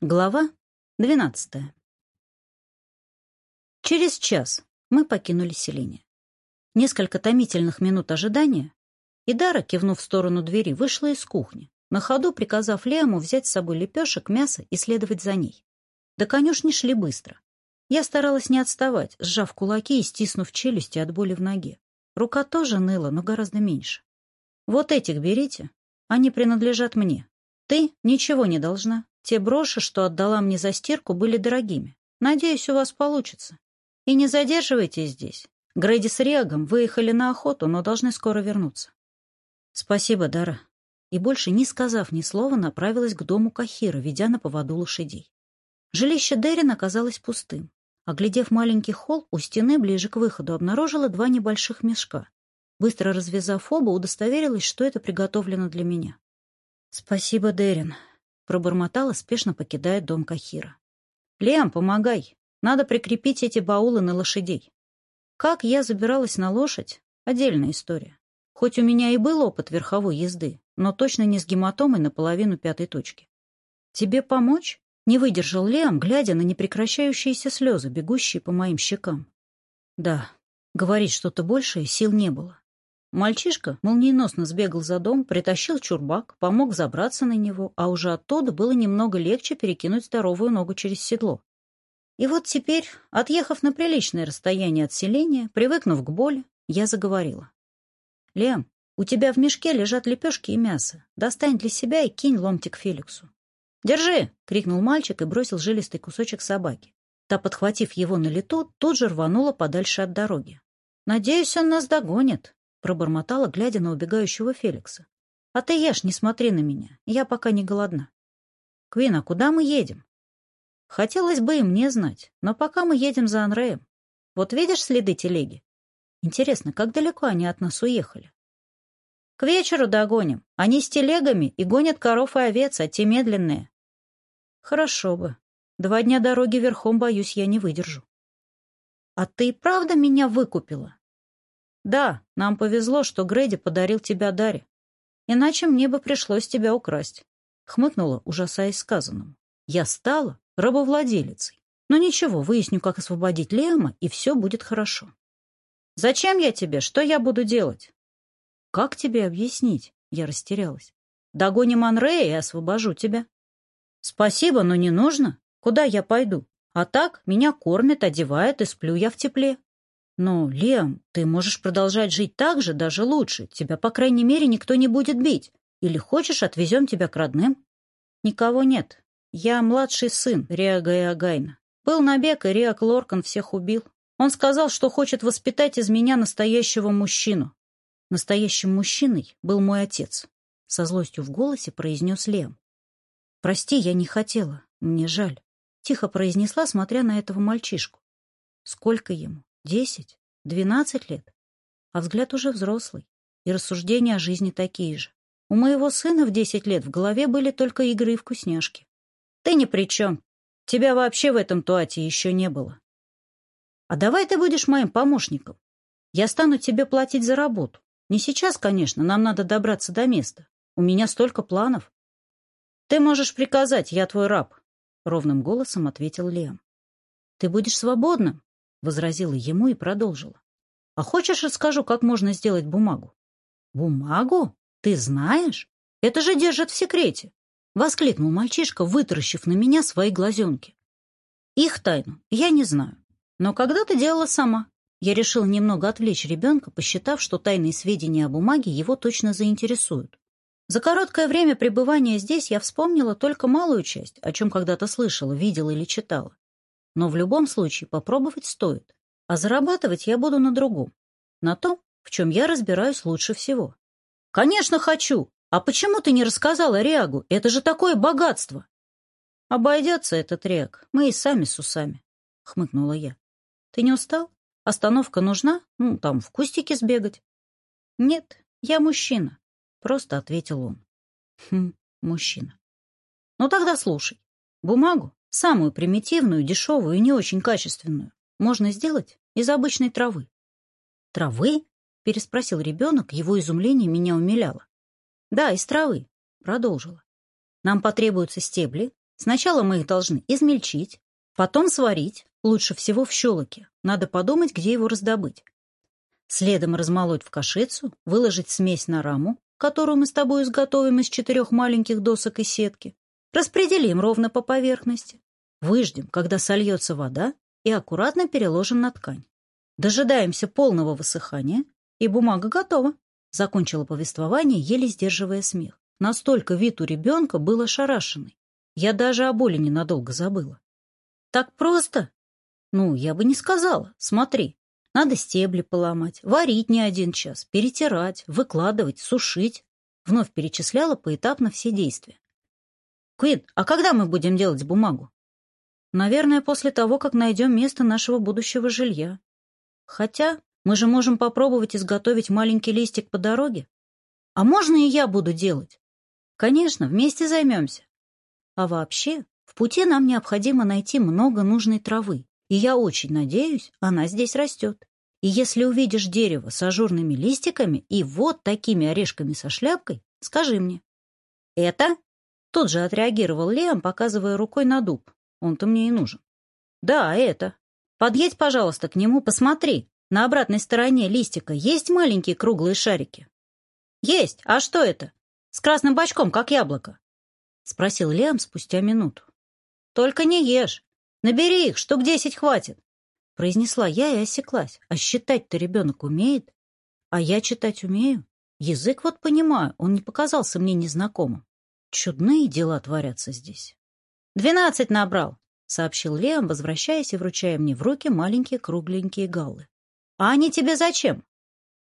Глава 12. Через час мы покинули селение. Несколько томительных минут ожидания, и Дара, кивнув в сторону двери, вышла из кухни, на ходу приказав Лему взять с собой лепешек, мясо и следовать за ней. До конюшни шли быстро. Я старалась не отставать, сжав кулаки и стиснув челюсти от боли в ноге. Рука тоже ныла, но гораздо меньше. «Вот этих берите. Они принадлежат мне», «Ты ничего не должна. Те броши, что отдала мне за стирку, были дорогими. Надеюсь, у вас получится. И не задерживайтесь здесь. Грейди с Регом выехали на охоту, но должны скоро вернуться». «Спасибо, Дара». И больше, не сказав ни слова, направилась к дому Кахира, ведя на поводу лошадей. Жилище Дерин оказалось пустым. Оглядев маленький холл, у стены ближе к выходу обнаружила два небольших мешка. Быстро развязав оба, удостоверилась, что это приготовлено для меня. «Спасибо, Дерин», — пробормотала, спешно покидая дом Кахира. «Лем, помогай. Надо прикрепить эти баулы на лошадей». Как я забиралась на лошадь — отдельная история. Хоть у меня и был опыт верховой езды, но точно не с гематомой наполовину пятой точки. «Тебе помочь?» — не выдержал Лем, глядя на непрекращающиеся слезы, бегущие по моим щекам. «Да», — говорить что-то большее сил не было. Мальчишка молниеносно сбегал за дом, притащил чурбак, помог забраться на него, а уже оттуда было немного легче перекинуть здоровую ногу через седло. И вот теперь, отъехав на приличное расстояние от селения, привыкнув к боли, я заговорила. «Лем, у тебя в мешке лежат лепешки и мясо. Достань для себя и кинь ломтик Феликсу». «Держи!» — крикнул мальчик и бросил жилистый кусочек собаки. Та, подхватив его на лету, тут же рванула подальше от дороги. «Надеюсь, он нас догонит», Пробормотала, глядя на убегающего Феликса. «А ты ешь, не смотри на меня. Я пока не голодна». «Квин, а куда мы едем?» «Хотелось бы и мне знать, но пока мы едем за Анреем. Вот видишь следы телеги? Интересно, как далеко они от нас уехали?» «К вечеру догоним. Они с телегами и гонят коров и овец, а те медленные». «Хорошо бы. Два дня дороги верхом, боюсь, я не выдержу». «А ты правда меня выкупила?» Да, нам повезло, что Грейди подарил тебя Даре. Иначе мне бы пришлось тебя украсть. Хмыкнула, ужасаясь сказанному. Я стала рабовладелицей. Но ничего, выясню, как освободить Лема, и все будет хорошо. Зачем я тебе? Что я буду делать? Как тебе объяснить? Я растерялась. Догоним Анрея и освобожу тебя. Спасибо, но не нужно. Куда я пойду? А так, меня кормят, одевают, и сплю я в тепле. «Ну, Лем, ты можешь продолжать жить так же, даже лучше. Тебя, по крайней мере, никто не будет бить. Или хочешь, отвезем тебя к родным?» «Никого нет. Я младший сын Риага и Агайна. Был набег, и Риак Лоркан всех убил. Он сказал, что хочет воспитать из меня настоящего мужчину. Настоящим мужчиной был мой отец», — со злостью в голосе произнес Лем. «Прости, я не хотела. Мне жаль», — тихо произнесла, смотря на этого мальчишку. «Сколько ему? Десять, двенадцать лет. А взгляд уже взрослый. И рассуждения о жизни такие же. У моего сына в десять лет в голове были только игры и вкусняшки. Ты ни при чем. Тебя вообще в этом туате еще не было. А давай ты будешь моим помощником. Я стану тебе платить за работу. Не сейчас, конечно, нам надо добраться до места. У меня столько планов. Ты можешь приказать, я твой раб, — ровным голосом ответил Лем. Ты будешь свободным, — возразила ему и продолжила. «А хочешь, расскажу, как можно сделать бумагу?» «Бумагу? Ты знаешь? Это же держат в секрете!» — воскликнул мальчишка, вытаращив на меня свои глазенки. «Их тайну я не знаю, но когда-то делала сама». Я решил немного отвлечь ребенка, посчитав, что тайные сведения о бумаге его точно заинтересуют. За короткое время пребывания здесь я вспомнила только малую часть, о чем когда-то слышала, видела или читала. Но в любом случае попробовать стоит. А зарабатывать я буду на другом. На том, в чем я разбираюсь лучше всего. «Конечно хочу! А почему ты не рассказала Риагу? Это же такое богатство!» «Обойдется этот Риаг. Мы и сами с усами», — хмыкнула я. «Ты не устал? Остановка нужна? Ну, там, в кустике сбегать». «Нет, я мужчина», — просто ответил он. «Хм, мужчина». «Ну тогда слушай. Бумагу Самую примитивную, дешевую и не очень качественную можно сделать из обычной травы. «Травы?» — переспросил ребенок, его изумление меня умиляло. «Да, из травы», — продолжила. «Нам потребуются стебли. Сначала мы их должны измельчить, потом сварить, лучше всего в щелоке. Надо подумать, где его раздобыть. Следом размолоть в кашицу, выложить смесь на раму, которую мы с тобой изготовим из четырех маленьких досок и сетки, Распределим ровно по поверхности. Выждем, когда сольется вода, и аккуратно переложим на ткань. Дожидаемся полного высыхания, и бумага готова. Закончила повествование, еле сдерживая смех. Настолько вид у ребенка был ошарашенный. Я даже о боли ненадолго забыла. Так просто? Ну, я бы не сказала. Смотри, надо стебли поломать, варить не один час, перетирать, выкладывать, сушить. Вновь перечисляла поэтапно все действия. «Квин, а когда мы будем делать бумагу?» «Наверное, после того, как найдем место нашего будущего жилья. Хотя мы же можем попробовать изготовить маленький листик по дороге. А можно и я буду делать? Конечно, вместе займемся. А вообще, в пути нам необходимо найти много нужной травы, и я очень надеюсь, она здесь растет. И если увидишь дерево с ажурными листиками и вот такими орешками со шляпкой, скажи мне. Это Тут же отреагировал Лиам, показывая рукой на дуб. Он-то мне и нужен. Да, это. Подъедь, пожалуйста, к нему, посмотри. На обратной стороне листика есть маленькие круглые шарики? Есть. А что это? С красным бочком, как яблоко. Спросил Лиам спустя минуту. Только не ешь. Набери их, штук десять хватит. Произнесла я и осеклась. А считать-то ребенок умеет. А я читать умею. Язык вот понимаю, он не показался мне незнакомым. Чудные дела творятся здесь. «Двенадцать набрал», — сообщил Леон, возвращаясь и вручая мне в руки маленькие кругленькие галлы. «А они тебе зачем?»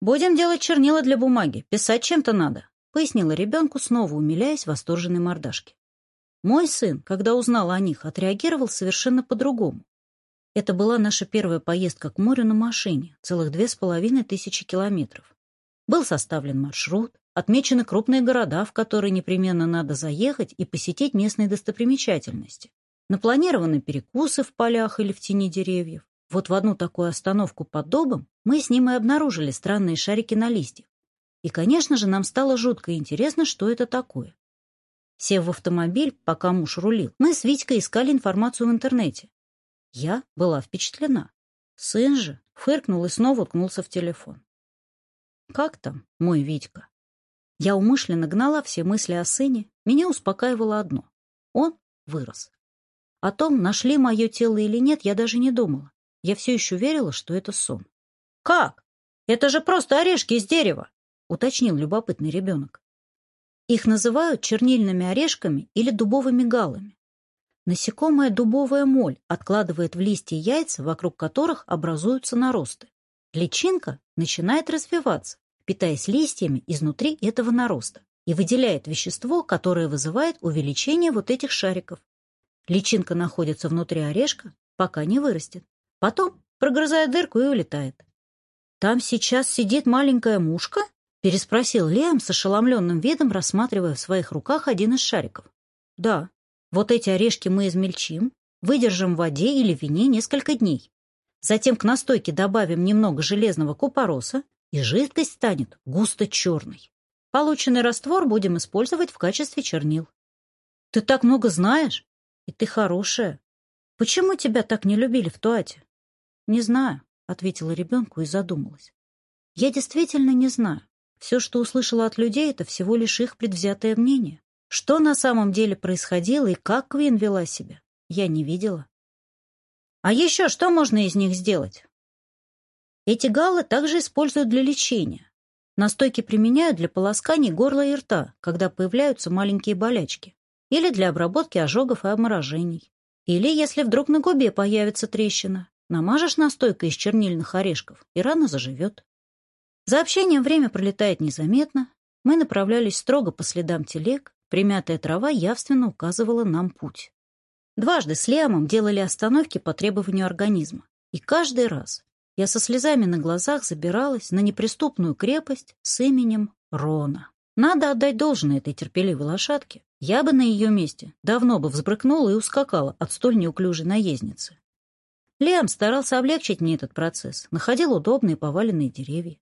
«Будем делать чернила для бумаги. Писать чем-то надо», — пояснила ребенку, снова умиляясь восторженной мордашке. Мой сын, когда узнал о них, отреагировал совершенно по-другому. Это была наша первая поездка к морю на машине, целых две с половиной тысячи километров. Был составлен маршрут, отмечены крупные города, в которые непременно надо заехать и посетить местные достопримечательности. Напланированы перекусы в полях или в тени деревьев. Вот в одну такую остановку под добом мы с ним и обнаружили странные шарики на листьях. И, конечно же, нам стало жутко интересно, что это такое. Сев в автомобиль, пока муж рулил, мы с Витькой искали информацию в интернете. Я была впечатлена. Сын же фыркнул и снова уткнулся в телефон. Как там, мой Витька? Я умышленно гнала все мысли о сыне, меня успокаивало одно. Он вырос. О том, нашли мое тело или нет, я даже не думала. Я все еще верила, что это сон. «Как? Это же просто орешки из дерева!» — уточнил любопытный ребенок. Их называют чернильными орешками или дубовыми галами. Насекомая дубовая моль откладывает в листья яйца, вокруг которых образуются наросты. Личинка начинает развиваться, питаясь листьями изнутри этого нароста и выделяет вещество, которое вызывает увеличение вот этих шариков. Личинка находится внутри орешка, пока не вырастет. Потом прогрызает дырку и улетает. «Там сейчас сидит маленькая мушка?» — переспросил Лем с ошеломленным видом, рассматривая в своих руках один из шариков. «Да, вот эти орешки мы измельчим, выдержим в воде или вине несколько дней. Затем к настойке добавим немного железного купороса, и жидкость станет густо-черной. Полученный раствор будем использовать в качестве чернил. Ты так много знаешь, и ты хорошая. Почему тебя так не любили в Туате? Не знаю, ответила ребенку и задумалась. Я действительно не знаю. Все, что услышала от людей, это всего лишь их предвзятое мнение. Что на самом деле происходило и как Квин вела себя, я не видела. А еще что можно из них сделать? Эти галлы также используют для лечения. Настойки применяют для полосканий горла и рта, когда появляются маленькие болячки, или для обработки ожогов и обморожений. Или если вдруг на губе появится трещина, намажешь настойкой из чернильных орешков, и рана заживет. За общением время пролетает незаметно. Мы направлялись строго по следам телег, примятая трава явственно указывала нам путь. Дважды с Лиамом делали остановки по требованию организма. И каждый раз я со слезами на глазах забиралась на неприступную крепость с именем Рона. Надо отдать должное этой терпеливой лошадке. Я бы на ее месте давно бы взбрыкнула и ускакала от столь неуклюжей наездницы. Лем старался облегчить мне этот процесс, находил удобные поваленные деревья.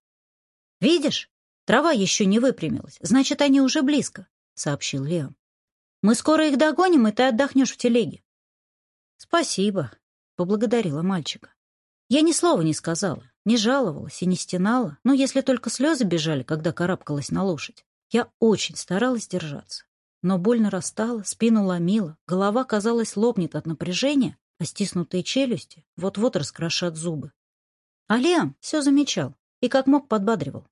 «Видишь, трава еще не выпрямилась, значит, они уже близко», — сообщил Лем. «Мы скоро их догоним, и ты отдохнешь в телеге». «Спасибо», — поблагодарила мальчика. Я ни слова не сказала, не жаловалась и не стенала, но если только слезы бежали, когда карабкалась на лошадь. Я очень старалась держаться. Но больно растала, спину ломила, голова, казалось, лопнет от напряжения, а стиснутые челюсти вот-вот раскрошат зубы. А Лиам все замечал и как мог подбадривал.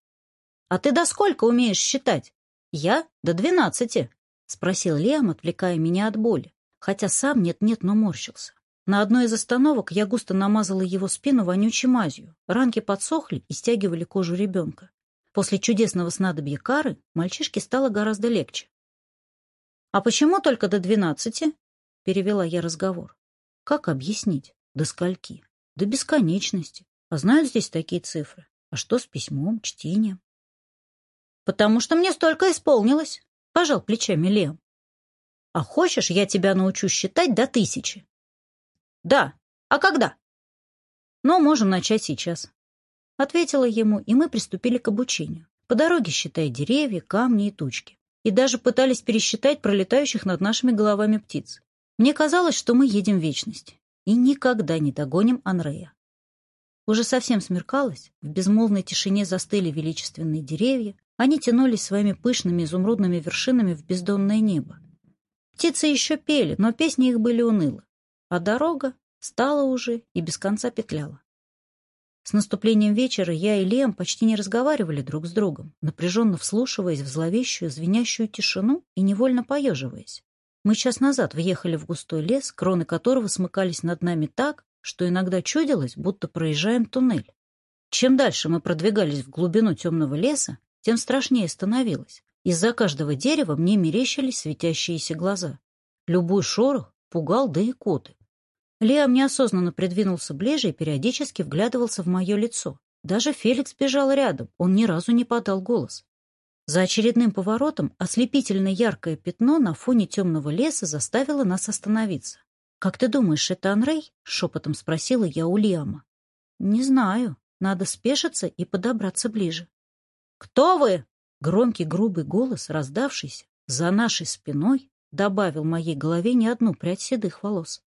«А ты до сколько умеешь считать?» «Я до двенадцати», — спросил Лиам, отвлекая меня от боли, хотя сам нет-нет, но морщился. На одной из остановок я густо намазала его спину вонючей мазью. Ранки подсохли и стягивали кожу ребенка. После чудесного снадобья кары мальчишке стало гораздо легче. «А почему только до двенадцати?» — перевела я разговор. «Как объяснить? До скольки? До бесконечности. А знают здесь такие цифры? А что с письмом, чтением?» «Потому что мне столько исполнилось», — пожал плечами Лем. «А хочешь, я тебя научу считать до тысячи?» «Да. А когда?» «Но можем начать сейчас», — ответила ему, и мы приступили к обучению. По дороге считая деревья, камни и тучки. И даже пытались пересчитать пролетающих над нашими головами птиц. Мне казалось, что мы едем в вечность и никогда не догоним Анрея. Уже совсем смеркалось, в безмолвной тишине застыли величественные деревья, они тянулись своими пышными изумрудными вершинами в бездонное небо. Птицы еще пели, но песни их были унылы а дорога стала уже и без конца петляла. С наступлением вечера я и Лем почти не разговаривали друг с другом, напряженно вслушиваясь в зловещую, звенящую тишину и невольно поеживаясь. Мы час назад въехали в густой лес, кроны которого смыкались над нами так, что иногда чудилось, будто проезжаем туннель. Чем дальше мы продвигались в глубину темного леса, тем страшнее становилось. Из-за каждого дерева мне мерещились светящиеся глаза. Любой шорох пугал, да и коты. Лиам неосознанно придвинулся ближе и периодически вглядывался в мое лицо. Даже Феликс бежал рядом, он ни разу не подал голос. За очередным поворотом ослепительно яркое пятно на фоне темного леса заставило нас остановиться. «Как ты думаешь, это Анрей?» — шепотом спросила я у Лиама. «Не знаю. Надо спешиться и подобраться ближе». «Кто вы?» — громкий грубый голос, раздавшийся за нашей спиной, добавил моей голове не одну прядь седых волос.